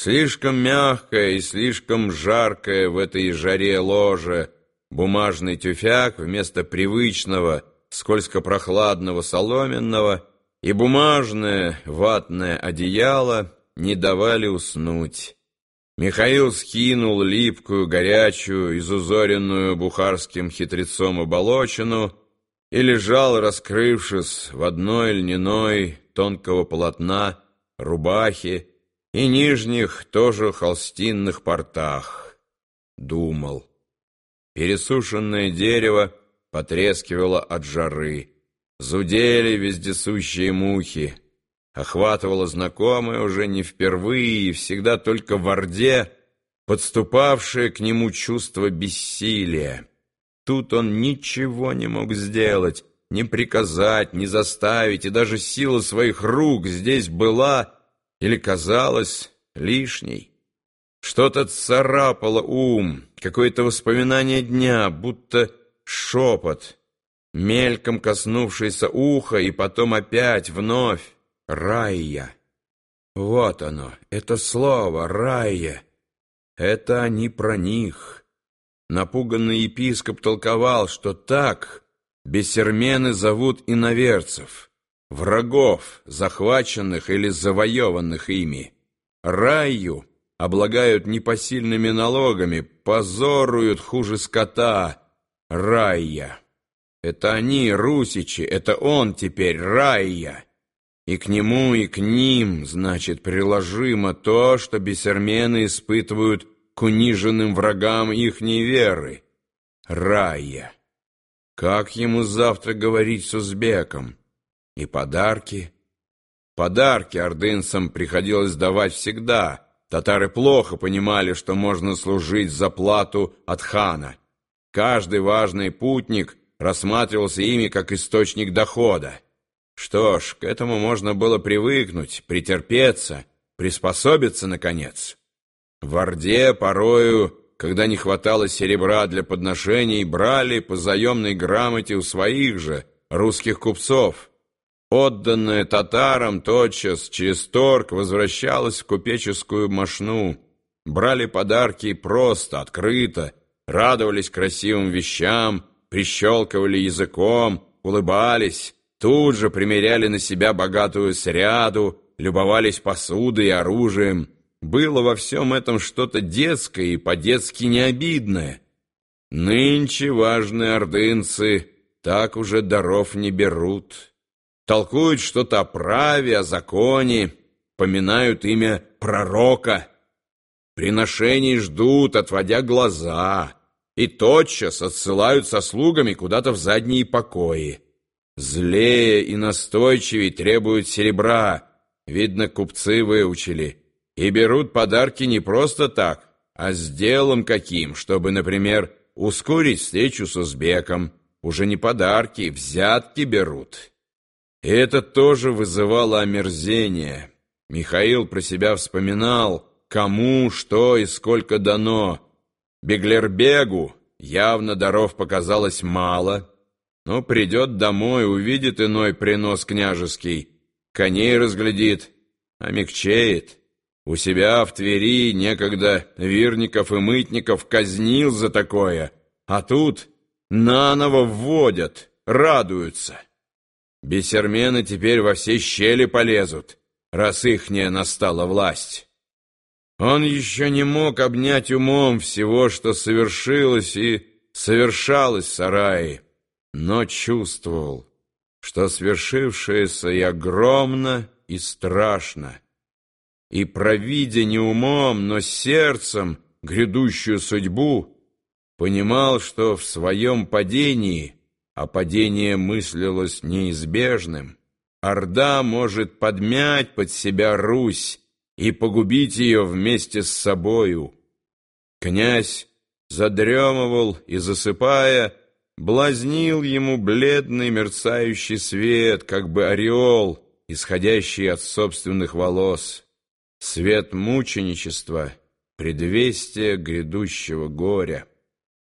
Слишком мягкое и слишком жаркое в этой жаре ложе, бумажный тюфяк вместо привычного, скользко-прохладного соломенного и бумажное ватное одеяло не давали уснуть. Михаил скинул липкую, горячую, изузоренную бухарским хитрецом оболочину и лежал, раскрывшись в одной льняной тонкого полотна рубахе и нижних тоже холстинных портах. Думал. Пересушенное дерево потрескивало от жары. Зудели вездесущие мухи. Охватывало знакомое уже не впервые и всегда только в Орде подступавшее к нему чувство бессилия. Тут он ничего не мог сделать, ни приказать, ни заставить, и даже сила своих рук здесь была или казалась лишней. Что-то царапало ум, какое-то воспоминание дня, будто шепот, мельком коснувшийся уха, и потом опять вновь «Райя». Вот оно, это слово «Райя». Это они про них. Напуганный епископ толковал, что так бессермены зовут иноверцев, врагов, захваченных или завоеванных ими. Раю облагают непосильными налогами, позоруют хуже скота. Райя. Это они, русичи, это он теперь, Райя. И к нему, и к ним, значит, приложимо то, что бессермены испытывают к униженным врагам ихней веры. Рая. Как ему завтра говорить с узбеком? И подарки? Подарки ордынцам приходилось давать всегда. Татары плохо понимали, что можно служить за плату от хана. Каждый важный путник рассматривался ими как источник дохода. Что ж, к этому можно было привыкнуть, претерпеться, приспособиться, наконец. В Орде порою, когда не хватало серебра для подношений, брали по заемной грамоте у своих же, русских купцов. Отданная татарам тотчас через торг возвращалась в купеческую мошну. Брали подарки просто, открыто, радовались красивым вещам, прищелкивали языком, улыбались, тут же примеряли на себя богатую сряду, любовались посудой и оружием, было во всем этом что-то детское и по-детски необидное. Нынче важные ордынцы так уже даров не берут. Толкуют что-то о праве, о законе, поминают имя пророка. Приношений ждут, отводя глаза, и тотчас отсылают со слугами куда-то в задние покои. Злее и настойчивее требуют серебра, видно, купцы выучили — и берут подарки не просто так, а с делом каким, чтобы, например, ускорить встречу с узбеком. Уже не подарки, взятки берут. И это тоже вызывало омерзение. Михаил про себя вспоминал, кому, что и сколько дано. Беглербегу явно даров показалось мало, но придет домой, увидит иной принос княжеский, коней разглядит, омягчеет. У себя в Твери некогда Вирников и Мытников казнил за такое, а тут наново вводят, радуются. Бесермены теперь во все щели полезут, раз ихняя настала власть. Он еще не мог обнять умом всего, что совершилось и совершалось в сарае, но чувствовал, что свершившееся и огромно, и страшно и, провидя не умом, но сердцем грядущую судьбу, понимал, что в своем падении, а падение мыслилось неизбежным, Орда может подмять под себя Русь и погубить ее вместе с собою. Князь задремывал и, засыпая, блазнил ему бледный мерцающий свет, как бы ореол, исходящий от собственных волос. Свет мученичества, предвестие грядущего горя.